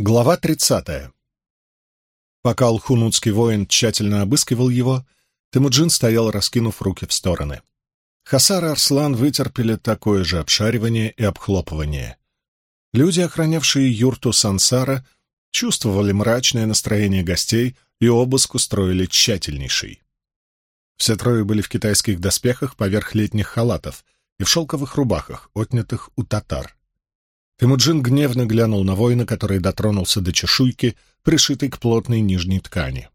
Глава 30. Пока алхунутский воин тщательно обыскивал его, Темуджин стоял, раскинув руки в стороны. Хасар и Арслан вытерпели такое же обшаривание и обхлопывание. Люди, охранявшие юрту Сансара, чувствовали мрачное настроение гостей и обыск устроили тщательнейший. Все трое были в китайских доспехах поверх летних халатов и в шелковых рубахах, отнятых у татар. Темуджин гневно глянул на воина, который дотронулся до чешуйки, пришитой к плотной нижней ткани.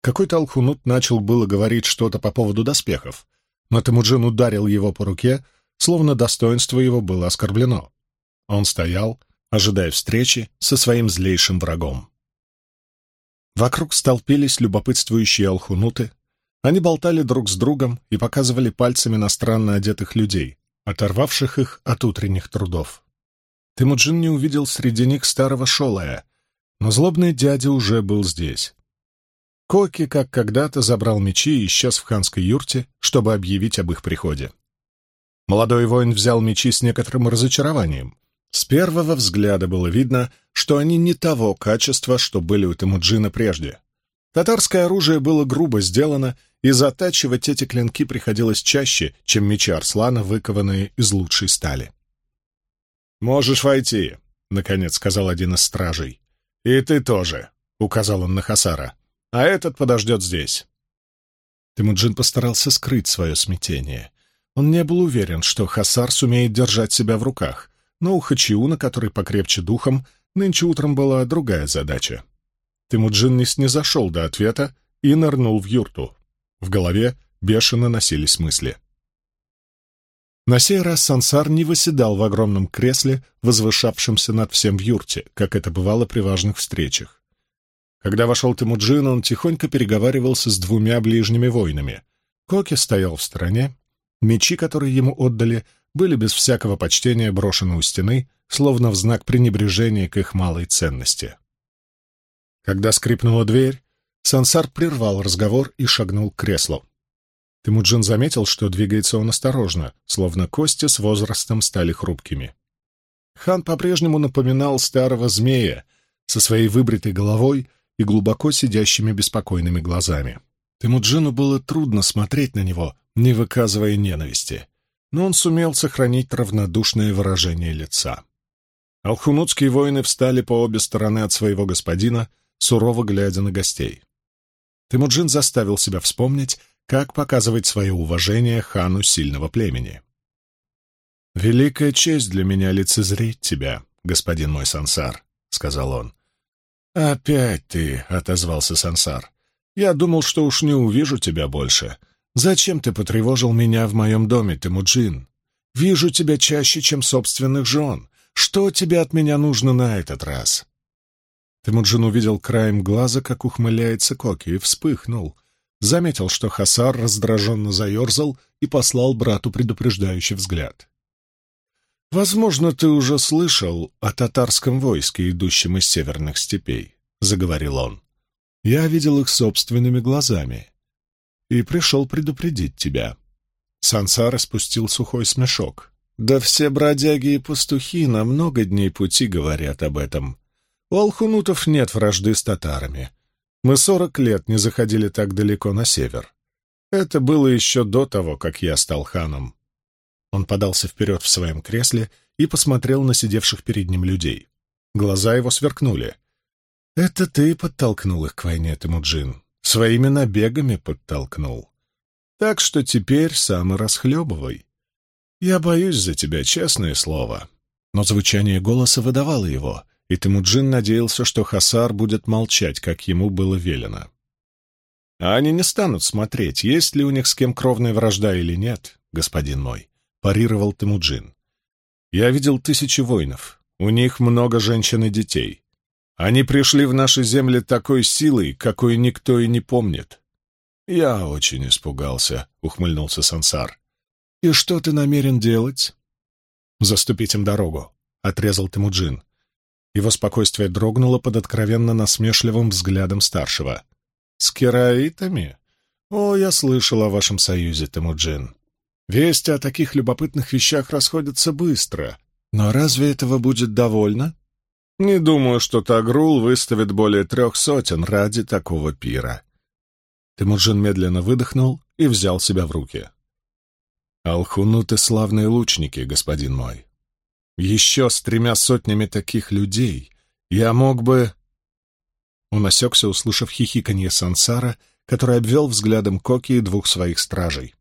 Какой-то алхунут начал было говорить что-то по поводу доспехов, но Темуджин ударил его по руке, словно достоинство его было оскорблено. Он стоял, ожидая встречи со своим злейшим врагом. Вокруг столпились любопытствующие алхунуты. Они болтали друг с другом и показывали пальцами на странно одетых людей, оторвавших их от утренних трудов. Темуджин не увидел среди них старого Шолая, но злобный дядя уже был здесь. Коки, как когда-то, забрал мечи и исчез в ханской юрте, чтобы объявить об их приходе. Молодой воин взял мечи с некоторым разочарованием. С первого взгляда было видно, что они не того качества, что были у Темуджина прежде. Татарское оружие было грубо сделано, и затачивать эти клинки приходилось чаще, чем мечи Арслана, выкованные из лучшей стали. «Можешь войти», — наконец сказал один из стражей. «И ты тоже», — указал он на Хасара. «А этот подождет здесь». Темуджин постарался скрыть свое смятение. Он не был уверен, что Хасар сумеет держать себя в руках, но у Хачиуна, который покрепче духом, нынче утром была другая задача. Темуджин не снизошел до ответа и нырнул в юрту. В голове бешено носились мысли. На сей раз Сансар не восседал в огромном кресле, возвышавшемся над всем в юрте, как это бывало при важных встречах. Когда вошел Тимуджин, он тихонько переговаривался с двумя ближними воинами. Коки стоял в стороне. Мечи, которые ему отдали, были без всякого почтения брошены у стены, словно в знак пренебрежения к их малой ценности. Когда скрипнула дверь, Сансар прервал разговор и шагнул к креслу. Темуджин заметил, что двигается он осторожно, словно кости с возрастом стали хрупкими. Хан по-прежнему напоминал старого змея со своей выбритой головой и глубоко сидящими беспокойными глазами. Темуджину было трудно смотреть на него, не выказывая ненависти, но он сумел сохранить равнодушное выражение лица. Алхунутские воины встали по обе стороны от своего господина, сурово глядя на гостей. Темуджин заставил себя вспомнить, как показывать свое уважение хану сильного племени. «Великая честь для меня лицезреть тебя, господин мой сансар», — сказал он. «Опять ты», — отозвался сансар. «Я думал, что уж не увижу тебя больше. Зачем ты потревожил меня в моем доме, Темуджин? Вижу тебя чаще, чем собственных жен. Что тебе от меня нужно на этот раз?» Темуджин увидел краем глаза, как ухмыляется Коки, и вспыхнул заметил, что Хасар раздраженно заерзал и послал брату предупреждающий взгляд. «Возможно, ты уже слышал о татарском войске, идущем из северных степей», — заговорил он. «Я видел их собственными глазами и пришел предупредить тебя». Сансар спустил сухой смешок. «Да все бродяги и пастухи на много дней пути говорят об этом. У алхунутов нет вражды с татарами. Мы сорок лет не заходили так далеко на север. Это было еще до того, как я стал ханом. Он подался вперед в своем кресле и посмотрел на сидевших перед ним людей. Глаза его сверкнули. «Это ты подтолкнул их к войне, Темуджин. Своими набегами подтолкнул. Так что теперь сам расхлебывай. Я боюсь за тебя, честное слово». Но звучание голоса выдавало его — и Темуджин надеялся, что Хасар будет молчать, как ему было велено. «А они не станут смотреть, есть ли у них с кем кровная вражда или нет, господин мой», — парировал Темуджин. «Я видел тысячи воинов, у них много женщин и детей. Они пришли в наши земли такой силой, какой никто и не помнит». «Я очень испугался», — ухмыльнулся Сансар. «И что ты намерен делать?» «Заступить им дорогу», — отрезал Темуджин. Его спокойствие дрогнуло под откровенно насмешливым взглядом старшего. «С кераитами? О, я слышал о вашем союзе, Темуджин. Вести о таких любопытных вещах расходятся быстро. Но разве этого будет довольно? Не думаю, что Тагрул выставит более трех сотен ради такого пира. Темуджин медленно выдохнул и взял себя в руки. Алхунуты — славные лучники, господин мой. Еще с тремя сотнями таких людей я мог бы... Он осекся, услышав хихиканье Сансара, который обвел взглядом Коки и двух своих стражей.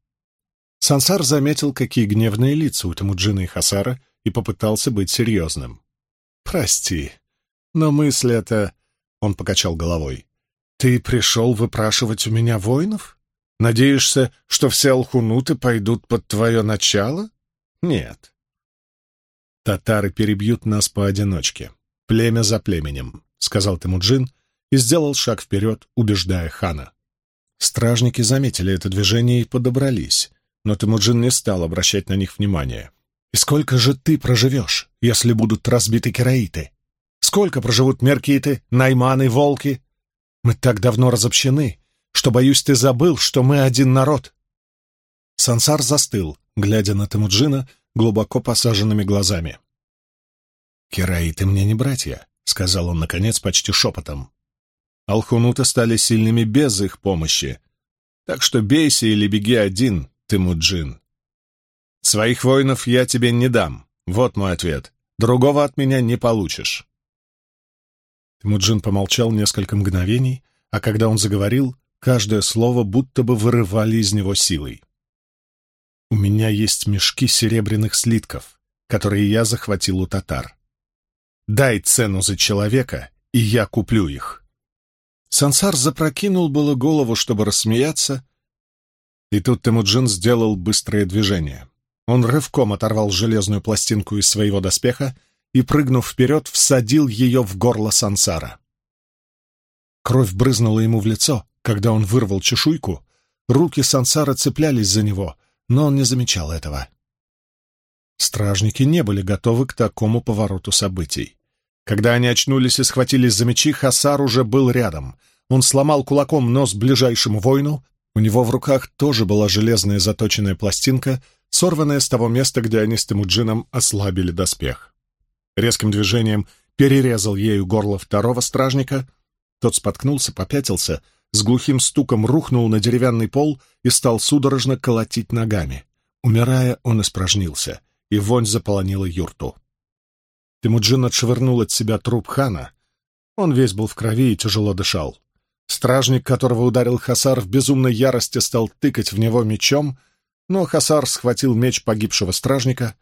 Сансар заметил, какие гневные лица у Темуджина и Хасара, и попытался быть серьезным. «Прости, но мысль эта...» — он покачал головой. «Ты пришел выпрашивать у меня воинов? Надеешься, что все алхунуты пойдут под твое начало? Нет. Татары перебьют нас поодиночке, племя за племенем», — сказал Темуджин и сделал шаг вперед, убеждая хана. Стражники заметили это движение и подобрались, но Темуджин не стал обращать на них внимания. И сколько же ты проживешь, если будут разбиты кераиты? Сколько проживут меркиты, найманы, волки? Мы так давно разобщены, что, боюсь, ты забыл, что мы один народ. Сансар застыл, глядя на Темуджина глубоко посаженными глазами. «Кераиты мне не братья», — сказал он, наконец, почти шепотом. «Алхунуты стали сильными без их помощи, так что бейся или беги один, Темуджин. Своих воинов я тебе не дам. Вот мой ответ. Другого от меня не получишь. Тимуджин помолчал несколько мгновений, а когда он заговорил, каждое слово будто бы вырывали из него силой. «У меня есть мешки серебряных слитков, которые я захватил у татар. Дай цену за человека, и я куплю их». Сансар запрокинул было голову, чтобы рассмеяться, и тут Темуджин сделал быстрое движение. Он рывком оторвал железную пластинку из своего доспеха и, прыгнув вперед, всадил ее в горло сансара. Кровь брызнула ему в лицо, когда он вырвал чешуйку, руки сансара цеплялись за него, но он не замечал этого. Стражники не были готовы к такому повороту событий. Когда они очнулись и схватились за мечи, Хасар уже был рядом. Он сломал кулаком нос ближайшему воину, у него в руках тоже была железная заточенная пластинка, сорванная с того места, где они с Темуджином ослабили доспех. Резким движением перерезал ею горло второго стражника. Тот споткнулся, попятился, с глухим стуком рухнул на деревянный пол и стал судорожно колотить ногами. Умирая, он испражнился, и вонь заполонила юрту. Темуджин отшвырнул от себя труп хана. Он весь был в крови и тяжело дышал. Стражник, которого ударил Хасар, в безумной ярости стал тыкать в него мечом — но Хасар схватил меч погибшего стражника,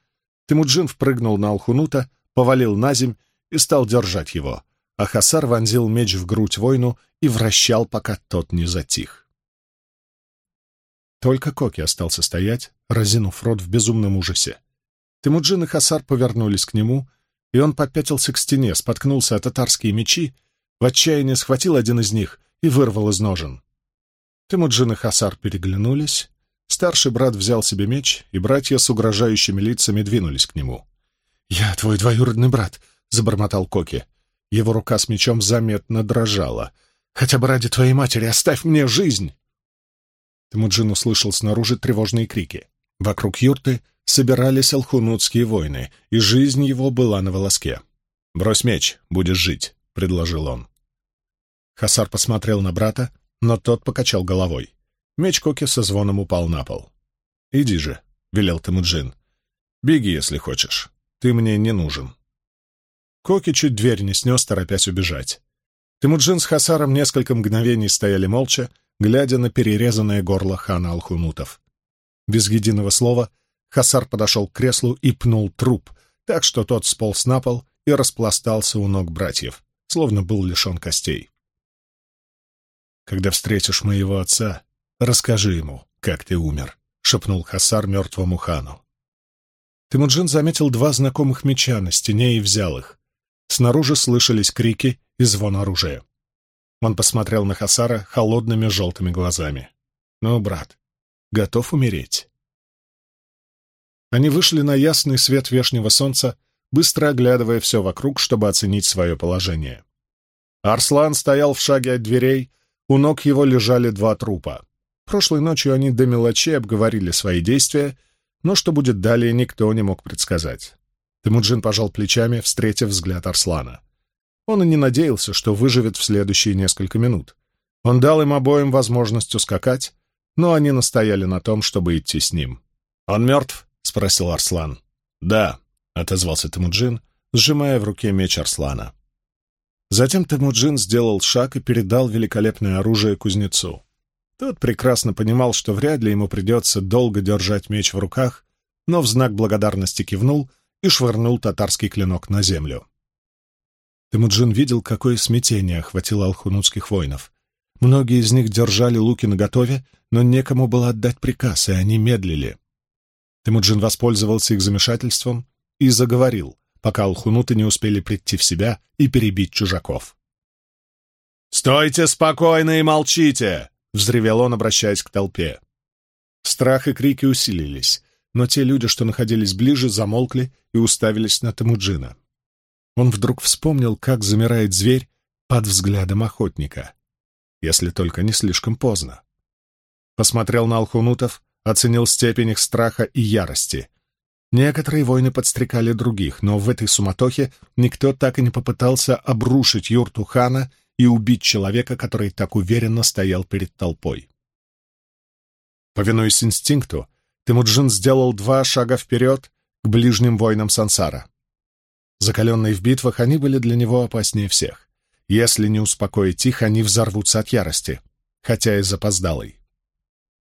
Тимуджин впрыгнул на Алхунута, повалил на земь и стал держать его, а Хасар вонзил меч в грудь воину и вращал, пока тот не затих. Только Коки остался стоять, разинув рот в безумном ужасе. Тимуджин и Хасар повернулись к нему, и он попятился к стене, споткнулся о татарские мечи, в отчаянии схватил один из них и вырвал из ножен. Тимуджин и Хасар переглянулись, Старший брат взял себе меч, и братья с угрожающими лицами двинулись к нему. «Я твой двоюродный брат», — забормотал Коки. Его рука с мечом заметно дрожала. «Хотя бы ради твоей матери оставь мне жизнь!» Темуджин услышал снаружи тревожные крики. Вокруг юрты собирались алхунутские воины, и жизнь его была на волоске. «Брось меч, будешь жить», — предложил он. Хасар посмотрел на брата, но тот покачал головой. Меч Коки со звоном упал на пол. «Иди же», — велел Темуджин. «Беги, если хочешь. Ты мне не нужен». Коки чуть дверь не снес, торопясь убежать. Темуджин с Хасаром несколько мгновений стояли молча, глядя на перерезанное горло хана Алхунутов. Без единого слова Хасар подошел к креслу и пнул труп, так что тот сполз на пол и распластался у ног братьев, словно был лишен костей. «Когда встретишь моего отца, «Расскажи ему, как ты умер», — шепнул Хасар мертвому хану. Тимуджин заметил два знакомых меча на стене и взял их. Снаружи слышались крики и звон оружия. Он посмотрел на Хасара холодными желтыми глазами. «Ну, брат, готов умереть?» Они вышли на ясный свет вешнего солнца, быстро оглядывая все вокруг, чтобы оценить свое положение. Арслан стоял в шаге от дверей, у ног его лежали два трупа. Прошлой ночью они до мелочей обговорили свои действия, но что будет далее, никто не мог предсказать. Темуджин пожал плечами, встретив взгляд Арслана. Он и не надеялся, что выживет в следующие несколько минут. Он дал им обоим возможность ускакать, но они настояли на том, чтобы идти с ним. «Он мертв?» — спросил Арслан. «Да», — отозвался Темуджин, сжимая в руке меч Арслана. Затем Темуджин сделал шаг и передал великолепное оружие кузнецу. Тот прекрасно понимал, что вряд ли ему придется долго держать меч в руках, но в знак благодарности кивнул и швырнул татарский клинок на землю. Темуджин видел, какое смятение охватило алхунутских воинов. Многие из них держали луки наготове, но некому было отдать приказ, и они медлили. Темуджин воспользовался их замешательством и заговорил, пока алхунуты не успели прийти в себя и перебить чужаков. «Стойте спокойно и молчите!» — взревел он, обращаясь к толпе. Страх и крики усилились, но те люди, что находились ближе, замолкли и уставились на Тамуджина. Он вдруг вспомнил, как замирает зверь под взглядом охотника. Если только не слишком поздно. Посмотрел на алхунутов, оценил степень их страха и ярости. Некоторые воины подстрекали других, но в этой суматохе никто так и не попытался обрушить юрту хана и убить человека, который так уверенно стоял перед толпой. Повинуясь инстинкту, Темуджин сделал два шага вперед к ближним воинам Сансара. Закаленные в битвах, они были для него опаснее всех. Если не успокоить их, они взорвутся от ярости, хотя и запоздалой.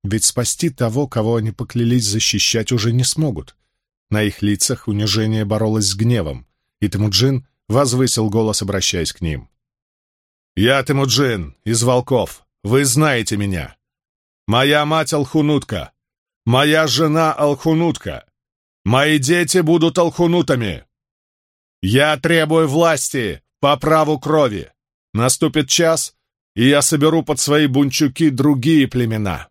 Ведь спасти того, кого они поклялись защищать, уже не смогут. На их лицах унижение боролось с гневом, и Темуджин возвысил голос, обращаясь к ним. «Я Темуджин, из волков. Вы знаете меня. Моя мать Алхунутка. Моя жена Алхунутка. Мои дети будут Алхунутами. Я требую власти по праву крови. Наступит час, и я соберу под свои бунчуки другие племена».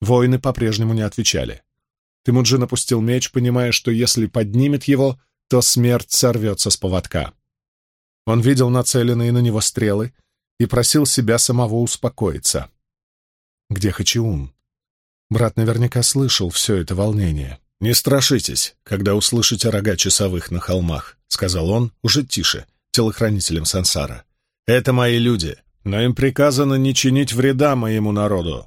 Воины по-прежнему не отвечали. Темуджин опустил меч, понимая, что если поднимет его, то смерть сорвется с поводка. Он видел нацеленные на него стрелы и просил себя самого успокоиться. Где Хачиун? Брат наверняка слышал все это волнение. «Не страшитесь, когда услышите рога часовых на холмах», — сказал он, уже тише, телохранителем Сансара. «Это мои люди, но им приказано не чинить вреда моему народу».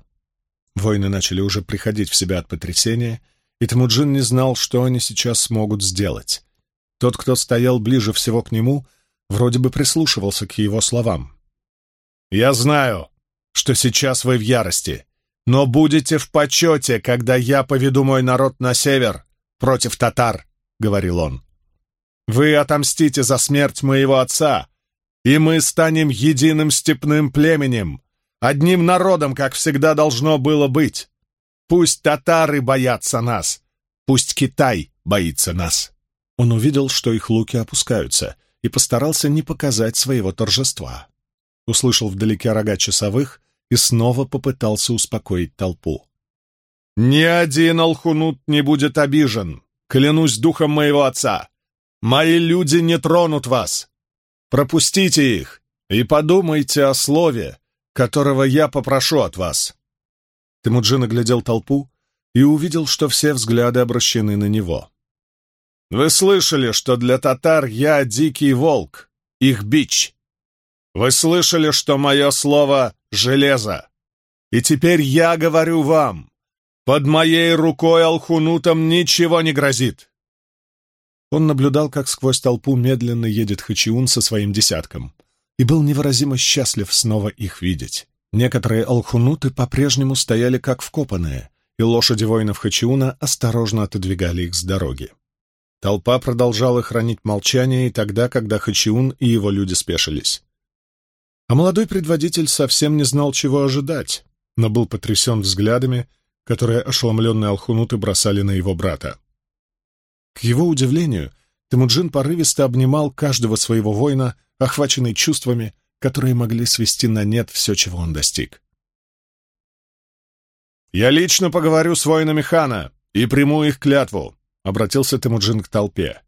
Воины начали уже приходить в себя от потрясения, и Тмуджин не знал, что они сейчас смогут сделать. Тот, кто стоял ближе всего к нему, вроде бы прислушивался к его словам. «Я знаю, что сейчас вы в ярости, но будете в почете, когда я поведу мой народ на север против татар», — говорил он. «Вы отомстите за смерть моего отца, и мы станем единым степным племенем, одним народом, как всегда должно было быть. Пусть татары боятся нас, пусть Китай боится нас». Он увидел, что их луки опускаются — и постарался не показать своего торжества. Услышал вдалеке рога часовых и снова попытался успокоить толпу. «Ни один алхунут не будет обижен, клянусь духом моего отца. Мои люди не тронут вас. Пропустите их и подумайте о слове, которого я попрошу от вас». Темуджин оглядел толпу и увидел, что все взгляды обращены на него. Вы слышали, что для татар я дикий волк, их бич. Вы слышали, что мое слово — железо. И теперь я говорю вам, под моей рукой Алхунутам ничего не грозит. Он наблюдал, как сквозь толпу медленно едет Хачиун со своим десятком, и был невыразимо счастлив снова их видеть. Некоторые алхунуты по-прежнему стояли как вкопанные, и лошади воинов Хачиуна осторожно отодвигали их с дороги. Толпа продолжала хранить молчание и тогда, когда Хачиун и его люди спешились. А молодой предводитель совсем не знал, чего ожидать, но был потрясен взглядами, которые ошеломленные алхунуты бросали на его брата. К его удивлению, Темуджин порывисто обнимал каждого своего воина, охваченный чувствами, которые могли свести на нет все, чего он достиг. «Я лично поговорю с воинами хана и приму их клятву», — обратился Темуджин к толпе.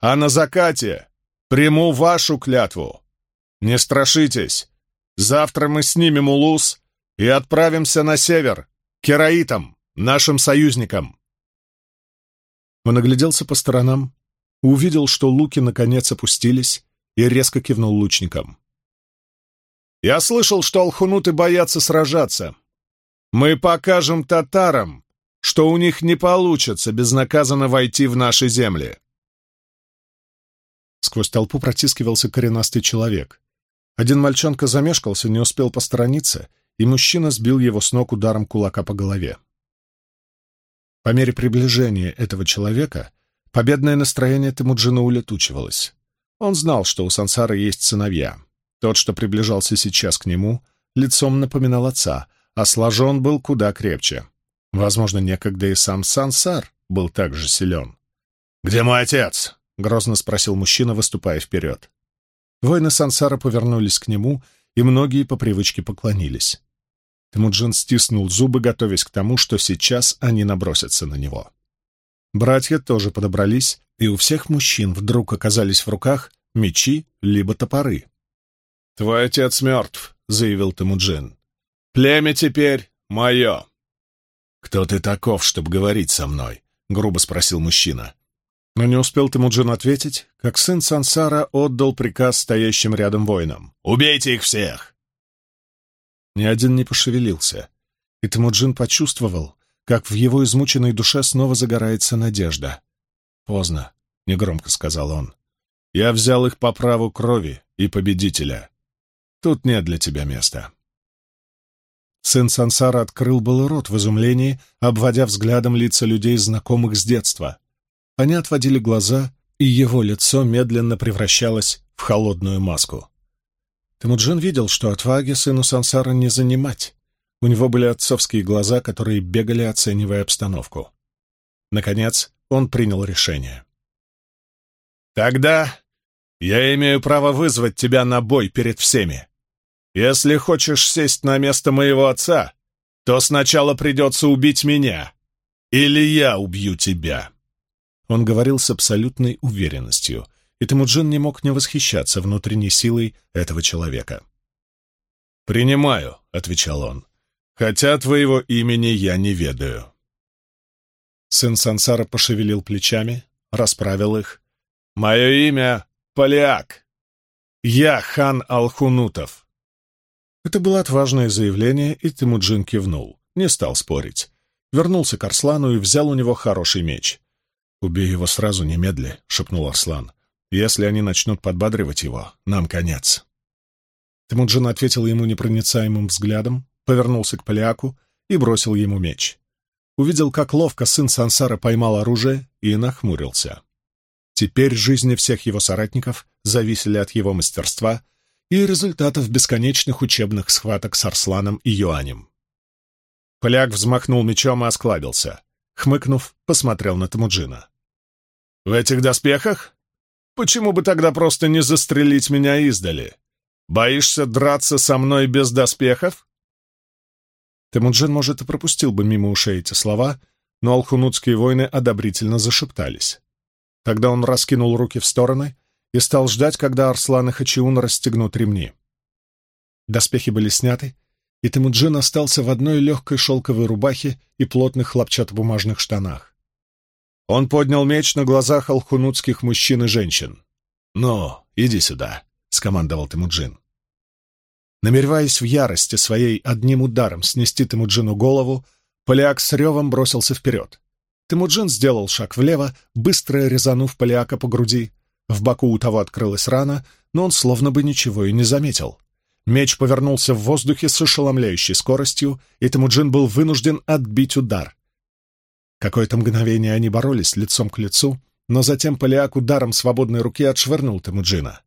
«А на закате приму вашу клятву. Не страшитесь. Завтра мы снимем улус и отправимся на север, к кераитам, нашим союзникам». Он огляделся по сторонам, увидел, что луки наконец опустились, и резко кивнул лучникам. «Я слышал, что алхунуты боятся сражаться. Мы покажем татарам, что у них не получится безнаказанно войти в наши земли». Сквозь толпу протискивался коренастый человек. Один мальчонка замешкался, не успел посторониться, и мужчина сбил его с ног ударом кулака по голове. По мере приближения этого человека победное настроение Темуджина улетучивалось. Он знал, что у Сансара есть сыновья. Тот, что приближался сейчас к нему, лицом напоминал отца, а сложен был куда крепче. Возможно, некогда и сам Сансар был также силен. «Где мой отец?» — грозно спросил мужчина, выступая вперед. Воины Сансара повернулись к нему, и многие по привычке поклонились. Темуджин стиснул зубы, готовясь к тому, что сейчас они набросятся на него. Братья тоже подобрались, и у всех мужчин вдруг оказались в руках мечи либо топоры. «Твой отец мертв», — заявил Темуджин. «Племя теперь мое». «Кто ты таков, чтобы говорить со мной?» — грубо спросил мужчина. Но не успел Темуджин ответить, как сын Сансара отдал приказ стоящим рядом воинам. «Убейте их всех!» Ни один не пошевелился, и Темуджин почувствовал, как в его измученной душе снова загорается надежда. «Поздно», — негромко сказал он. «Я взял их по праву крови и победителя. Тут нет для тебя места». Сын Сансара открыл был рот в изумлении, обводя взглядом лица людей, знакомых с детства. Они отводили глаза, и его лицо медленно превращалось в холодную маску. Темуджин видел, что отваги сыну Сансара не занимать. У него были отцовские глаза, которые бегали, оценивая обстановку. Наконец, он принял решение. «Тогда я имею право вызвать тебя на бой перед всеми. Если хочешь сесть на место моего отца, то сначала придется убить меня, или я убью тебя». Он говорил с абсолютной уверенностью, и Темуджин не мог не восхищаться внутренней силой этого человека. «Принимаю», — отвечал он, — «хотя твоего имени я не ведаю». Сын Сансара пошевелил плечами, расправил их. «Мое имя — Полиак. Я хан Алхунутов». Это было отважное заявление, и Темуджин кивнул, не стал спорить. Вернулся к Арслану и взял у него хороший меч. «Убей его сразу, немедли», — шепнул Арслан. «Если они начнут подбадривать его, нам конец». Темуджин ответил ему непроницаемым взглядом, повернулся к Поляку и бросил ему меч. Увидел, как ловко сын Сансара поймал оружие и нахмурился. Теперь жизни всех его соратников зависели от его мастерства и результатов бесконечных учебных схваток с Арсланом и Юанем. Поляк взмахнул мечом и осклабился. Хмыкнув, посмотрел на Тамуджина. «В этих доспехах? Почему бы тогда просто не застрелить меня издали? Боишься драться со мной без доспехов?» Темуджин, может, и пропустил бы мимо ушей эти слова, но алхунутские воины одобрительно зашептались. Тогда он раскинул руки в стороны и стал ждать, когда Арслан и Хачиун расстегнут ремни. Доспехи были сняты, и Темуджин остался в одной легкой шелковой рубахе и плотных хлопчатобумажных штанах. Он поднял меч на глазах алхунутских мужчин и женщин. «Ну, иди сюда», — скомандовал Темуджин. Намереваясь в ярости своей одним ударом снести Темуджину голову, Поляк с ревом бросился вперед. Темуджин сделал шаг влево, быстро резанув Поляка по груди. В боку у того открылась рана, но он словно бы ничего и не заметил. Меч повернулся в воздухе с ошеломляющей скоростью, и Темуджин был вынужден отбить удар. Какое-то мгновение они боролись лицом к лицу, но затем Полиак ударом свободной руки отшвырнул Темуджина.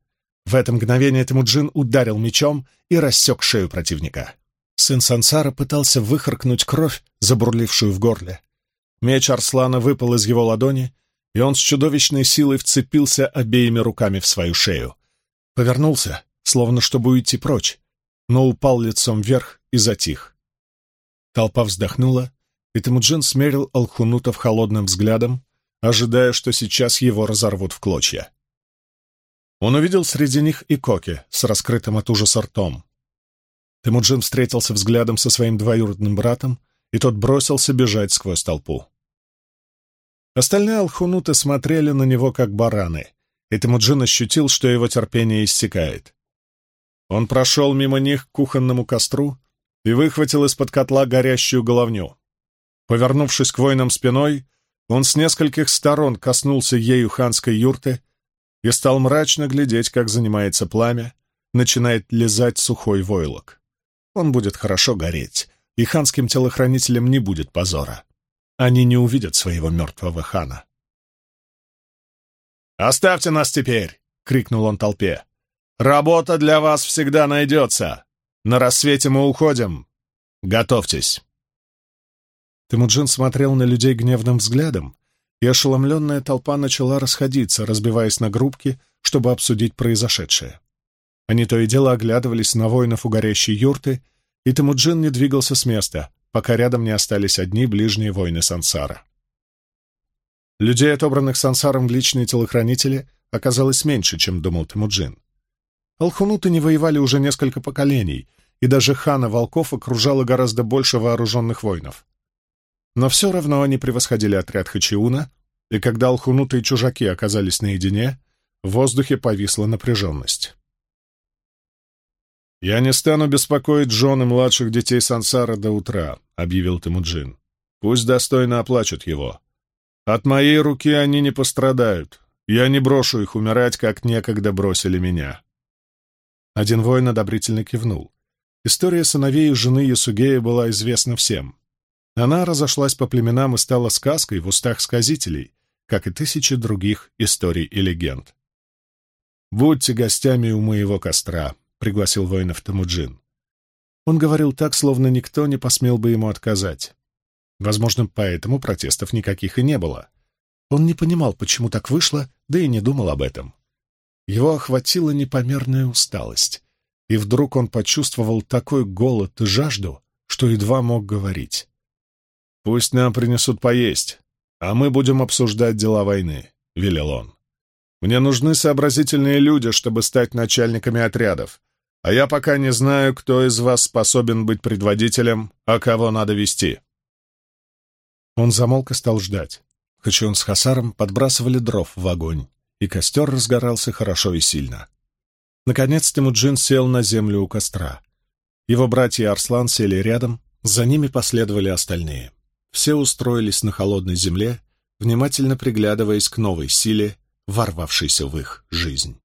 В это мгновение Темуджин ударил мечом и рассек шею противника. Сын Сансара пытался выхаркнуть кровь, забурлившую в горле. Меч Арслана выпал из его ладони, и он с чудовищной силой вцепился обеими руками в свою шею. Повернулся, словно чтобы уйти прочь, но упал лицом вверх и затих. Толпа вздохнула, и Темуджин смерил Алхунутов холодным взглядом, ожидая, что сейчас его разорвут в клочья. Он увидел среди них и Коки с раскрытым от ужаса ртом. Темуджин встретился взглядом со своим двоюродным братом, и тот бросился бежать сквозь толпу. Остальные алхунуты смотрели на него как бараны, и Темуджин ощутил, что его терпение иссякает. Он прошел мимо них к кухонному костру и выхватил из-под котла горящую головню. Повернувшись к воинам спиной, он с нескольких сторон коснулся ею ханской юрты и стал мрачно глядеть, как занимается пламя, начинает лизать сухой войлок. Он будет хорошо гореть, и ханским телохранителям не будет позора. Они не увидят своего мертвого хана. «Оставьте нас теперь!» — крикнул он толпе. «Работа для вас всегда найдется! На рассвете мы уходим! Готовьтесь!» Темуджин смотрел на людей гневным взглядом, и ошеломленная толпа начала расходиться, разбиваясь на группки, чтобы обсудить произошедшее. Они то и дело оглядывались на воинов у горящей юрты, и Темуджин не двигался с места, пока рядом не остались одни ближние воины Сансара. Людей, отобранных Сансаром в личные телохранители, оказалось меньше, чем думал Темуджин. Алхунуты не воевали уже несколько поколений, и даже хана волков окружало гораздо больше вооруженных воинов. Но все равно они превосходили отряд Хачиуна, и когда алхунуты и чужаки оказались наедине, в воздухе повисла напряженность. «Я не стану беспокоить жены младших детей Сансара до утра», — объявил Темуджин. «Пусть достойно оплачут его. От моей руки они не пострадают. Я не брошу их умирать, как некогда бросили меня». Один воин одобрительно кивнул. История сыновей и жены Ясугея была известна всем. Она разошлась по племенам и стала сказкой в устах сказителей, как и тысячи других историй и легенд. «Будьте гостями у моего костра», — пригласил воинов Тамуджин. Он говорил так, словно никто не посмел бы ему отказать. Возможно, поэтому протестов никаких и не было. Он не понимал, почему так вышло, да и не думал об этом. Его охватила непомерная усталость, и вдруг он почувствовал такой голод и жажду, что едва мог говорить. «Пусть нам принесут поесть, а мы будем обсуждать дела войны», — велел он. «Мне нужны сообразительные люди, чтобы стать начальниками отрядов, а я пока не знаю, кто из вас способен быть предводителем, а кого надо вести». Он замолк и стал ждать. Хачион с Хасаром подбрасывали дров в огонь, и костер разгорался хорошо и сильно. Наконец Тимуджин сел на землю у костра. Его братья Арслан сели рядом, за ними последовали остальные. Все устроились на холодной земле, внимательно приглядываясь к новой силе, ворвавшейся в их жизнь.